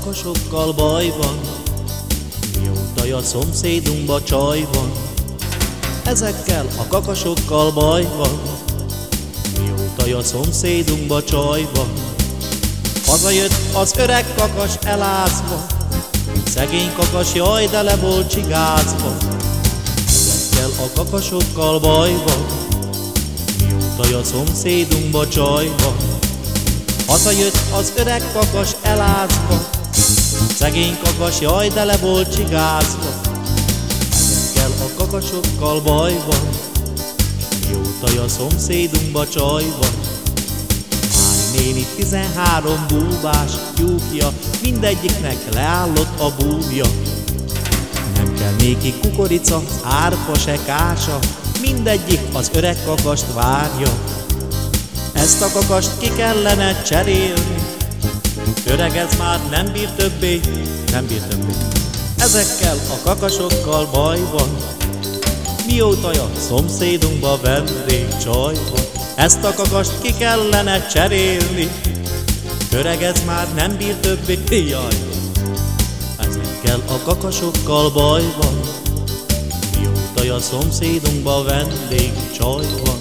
kakasokkal baj van, mióta a szomszédunkba csaj van. Ezekkel a kakasokkal baj van, mióta a szomszédunkba csaj van. Hazajött az öreg kakas elázva, szegény kakas jaj, de le volt csigázva. Ezekkel a kakasokkal baj van, mióta a szomszédunkba csaj van. Hazajött az öreg kakas elázva, szegény kakas jaj, de le volt csigázva. Ezekkel a kakasokkal baj van, mióta a szomszédunkba csaj van. Mári néni tizenhárom búvás tyúkja, mindegyiknek leállott a búvja. Nem kell néki kukorica, árpa se kása, mindegyik az öreg kakast várja. Ezt a kakast ki kellene cserélni, öreg ez már nem bír többé, nem bír többé. Ezekkel a kakasokkal baj van, mióta a szomszédunkba vendég csaj van. Ezt a kakast ki kellene cserélni, öreg ez már nem bír többé, jaj. Ezekkel a kakasokkal baj van, mióta a szomszédunkba vendég csaj van.